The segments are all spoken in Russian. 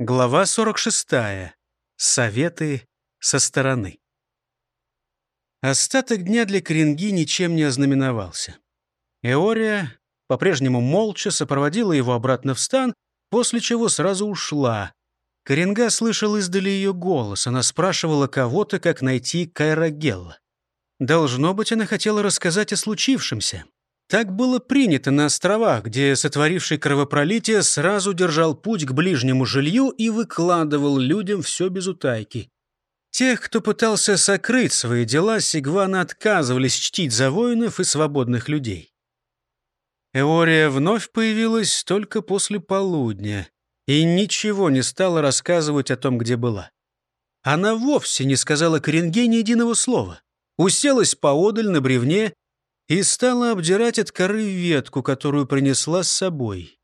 Глава 46. Советы со стороны. Остаток дня для Коренги ничем не ознаменовался. Эория по-прежнему молча сопроводила его обратно в стан, после чего сразу ушла. Коренга слышал издали ее голос. Она спрашивала кого-то, как найти Кайрагелла. Должно быть, она хотела рассказать о случившемся. Так было принято на островах, где сотворивший кровопролитие сразу держал путь к ближнему жилью и выкладывал людям все без утайки. Тех, кто пытался сокрыть свои дела, сигваны отказывались чтить за воинов и свободных людей. Эория вновь появилась только после полудня и ничего не стала рассказывать о том, где была. Она вовсе не сказала Коренге ни единого слова. Уселась поодаль на бревне и стала обдирать от коры ветку, которую принесла с собой.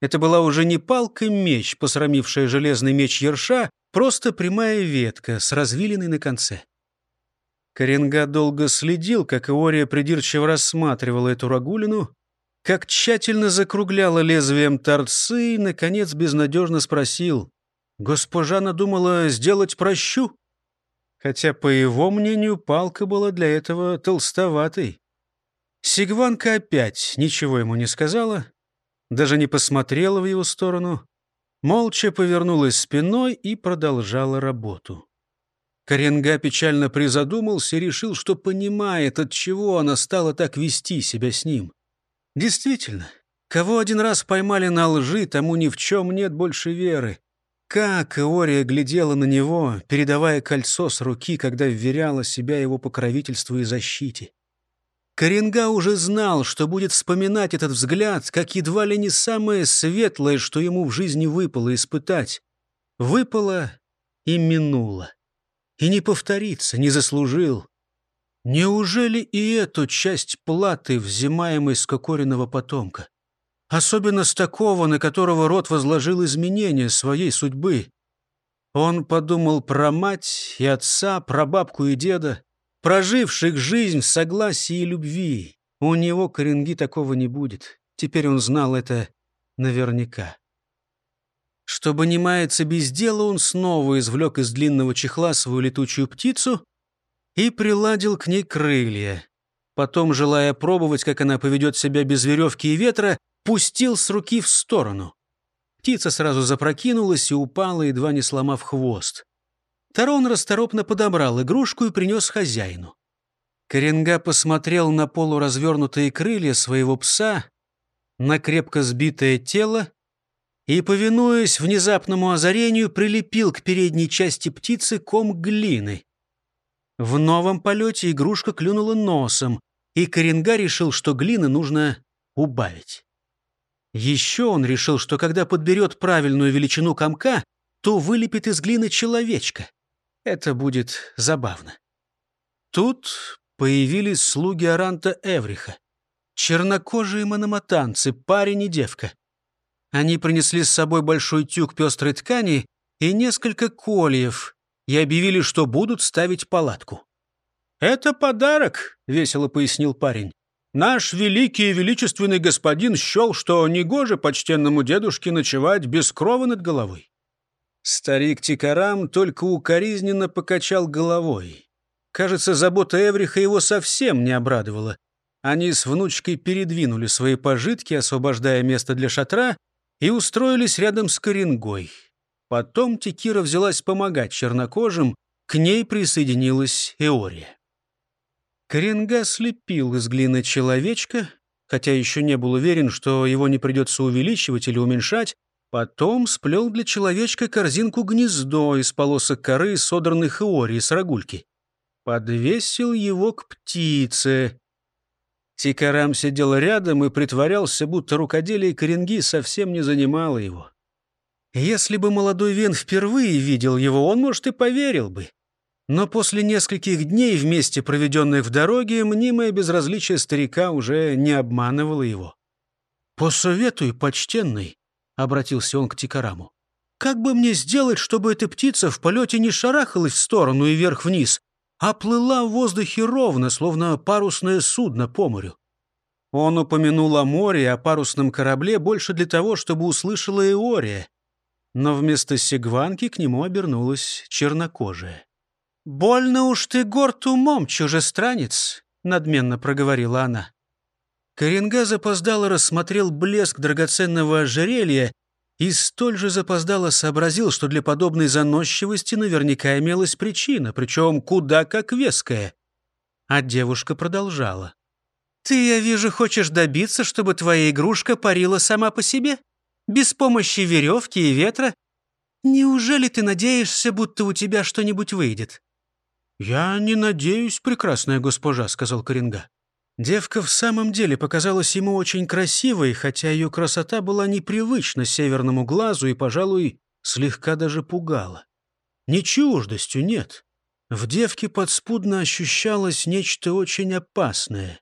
Это была уже не палка-меч, посрамившая железный меч ерша, просто прямая ветка с развилиной на конце. Коренга долго следил, как Иория придирчиво рассматривала эту рагулину, как тщательно закругляла лезвием торцы и, наконец, безнадежно спросил, «Госпожа надумала сделать прощу?» Хотя, по его мнению, палка была для этого толстоватой. Сигванка опять ничего ему не сказала, даже не посмотрела в его сторону, молча повернулась спиной и продолжала работу. Коренга печально призадумался и решил, что понимает, от чего она стала так вести себя с ним. Действительно, кого один раз поймали на лжи, тому ни в чем нет больше веры. Как Иория глядела на него, передавая кольцо с руки, когда вверяла себя его покровительству и защите. Коренга уже знал, что будет вспоминать этот взгляд, как едва ли не самое светлое, что ему в жизни выпало испытать. Выпало и минуло. И не повторится, не заслужил. Неужели и эту часть платы, взимаемой с Кокориного потомка? Особенно с такого, на которого род возложил изменения своей судьбы. Он подумал про мать и отца, про бабку и деда проживших жизнь в согласии и любви. У него, Коренги, такого не будет. Теперь он знал это наверняка. Чтобы не маяться без дела, он снова извлек из длинного чехла свою летучую птицу и приладил к ней крылья. Потом, желая пробовать, как она поведет себя без веревки и ветра, пустил с руки в сторону. Птица сразу запрокинулась и упала, едва не сломав хвост. Тарон расторопно подобрал игрушку и принес хозяину. Коренга посмотрел на полуразвернутые крылья своего пса, на крепко сбитое тело и, повинуясь внезапному озарению, прилепил к передней части птицы ком глины. В новом полете игрушка клюнула носом, и Коренга решил, что глины нужно убавить. Еще он решил, что когда подберет правильную величину комка, то вылепит из глины человечка. Это будет забавно. Тут появились слуги Аранта Эвриха. Чернокожие мономатанцы, парень и девка. Они принесли с собой большой тюк пестрой ткани и несколько кольев и объявили, что будут ставить палатку. «Это подарок», — весело пояснил парень. «Наш великий и величественный господин счел, что негоже почтенному дедушке ночевать без крова над головой. Старик Тикарам только укоризненно покачал головой. Кажется, забота Эвриха его совсем не обрадовала. Они с внучкой передвинули свои пожитки, освобождая место для шатра, и устроились рядом с Коренгой. Потом Тикира взялась помогать чернокожим, к ней присоединилась Эория. Коренга слепил из глины человечка, хотя еще не был уверен, что его не придется увеличивать или уменьшать, Потом сплел для человечка корзинку-гнездо из полосок коры, содранных иории с рогульки. Подвесил его к птице. Тикарам сидел рядом и притворялся, будто рукоделие коренги совсем не занимало его. Если бы молодой Вен впервые видел его, он, может, и поверил бы. Но после нескольких дней, вместе проведенных в дороге, мнимое безразличие старика уже не обманывало его. «Посоветуй, почтенный», — обратился он к Тикараму. «Как бы мне сделать, чтобы эта птица в полете не шарахалась в сторону и вверх-вниз, а плыла в воздухе ровно, словно парусное судно по морю?» Он упомянул о море и о парусном корабле больше для того, чтобы услышала Иория. но вместо сигванки к нему обернулась чернокожая. «Больно уж ты горд умом, чужестранец», — надменно проговорила она. Коренга запоздало рассмотрел блеск драгоценного ожерелья и столь же запоздало сообразил, что для подобной заносчивости наверняка имелась причина, причем куда как веская. А девушка продолжала. «Ты, я вижу, хочешь добиться, чтобы твоя игрушка парила сама по себе? Без помощи веревки и ветра? Неужели ты надеешься, будто у тебя что-нибудь выйдет?» «Я не надеюсь, прекрасная госпожа», — сказал Коренга. Девка в самом деле показалась ему очень красивой, хотя ее красота была непривычна северному глазу и, пожалуй, слегка даже пугала. Не чуждостью, нет. В девке подспудно ощущалось нечто очень опасное.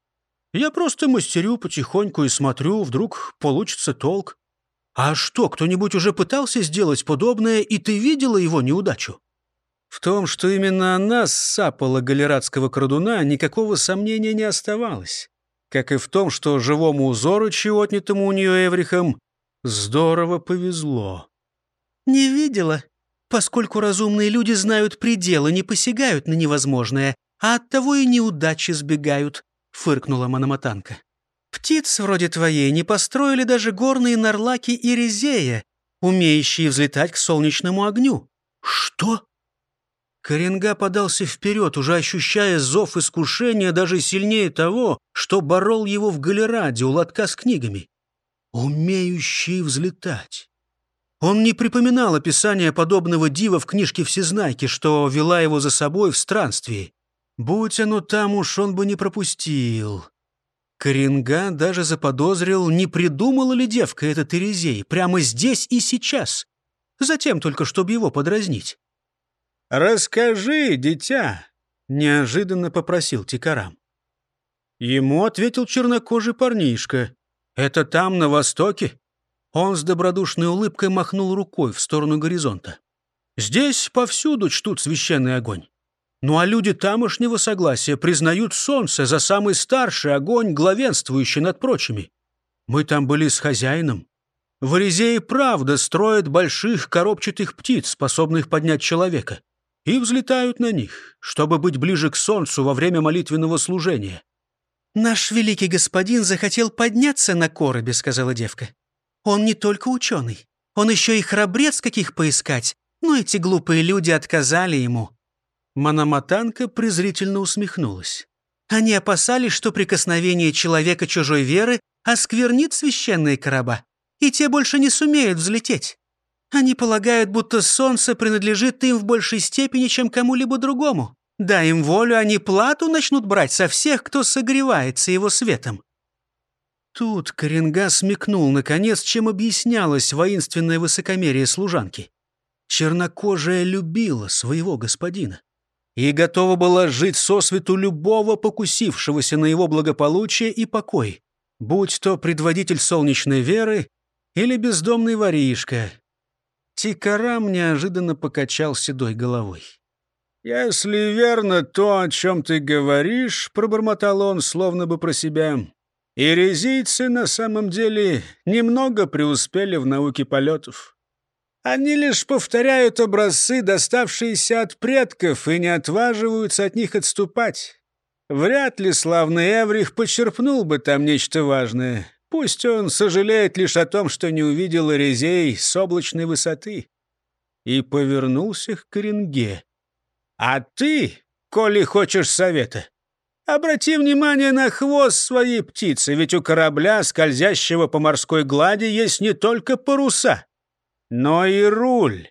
Я просто мастерю потихоньку и смотрю, вдруг получится толк. А что, кто-нибудь уже пытался сделать подобное, и ты видела его неудачу? В том, что именно она сапала галератского крадуна, никакого сомнения не оставалось. Как и в том, что живому узорычу, отнятому у нее Эврихом, здорово повезло. «Не видела, поскольку разумные люди знают пределы, не посягают на невозможное, а оттого и неудачи сбегают», — фыркнула Мономатанка. «Птиц вроде твоей не построили даже горные нарлаки и резея, умеющие взлетать к солнечному огню». «Что?» Коренга подался вперед, уже ощущая зов искушения даже сильнее того, что борол его в галераде у лотка с книгами. «Умеющий взлетать». Он не припоминал описания подобного дива в книжке «Всезнайки», что вела его за собой в странстве. Будь оно там уж, он бы не пропустил. Коренга даже заподозрил, не придумала ли девка это Терезей прямо здесь и сейчас. Затем только, чтобы его подразнить. «Расскажи, дитя!» — неожиданно попросил Тикарам. Ему ответил чернокожий парнишка. «Это там, на востоке?» Он с добродушной улыбкой махнул рукой в сторону горизонта. «Здесь повсюду чтут священный огонь. Ну а люди тамошнего согласия признают солнце за самый старший огонь, главенствующий над прочими. Мы там были с хозяином. В Оризее правда строят больших коробчатых птиц, способных поднять человека и взлетают на них, чтобы быть ближе к солнцу во время молитвенного служения. «Наш великий господин захотел подняться на коробе», — сказала девка. «Он не только ученый, он еще и храбрец каких поискать, но эти глупые люди отказали ему». Мономатанка презрительно усмехнулась. Они опасались, что прикосновение человека чужой веры осквернит священные короба, и те больше не сумеют взлететь. Они полагают, будто солнце принадлежит им в большей степени, чем кому-либо другому. Дай им волю, они плату начнут брать со всех, кто согревается его светом. Тут Коренга смекнул, наконец, чем объяснялось воинственное высокомерие служанки. Чернокожая любила своего господина и готова была жить сосвету любого покусившегося на его благополучие и покой, будь то предводитель солнечной веры или бездомный воришка, Тикарам неожиданно покачал седой головой. «Если верно то, о чем ты говоришь», — пробормотал он, словно бы про себя, «и резийцы на самом деле немного преуспели в науке полетов. Они лишь повторяют образцы, доставшиеся от предков, и не отваживаются от них отступать. Вряд ли славный Эврих почерпнул бы там нечто важное. Пусть он сожалеет лишь о том, что не увидел Резей с облачной высоты. И повернулся к Коренге. «А ты, коли хочешь совета, обрати внимание на хвост своей птицы, ведь у корабля, скользящего по морской глади, есть не только паруса, но и руль.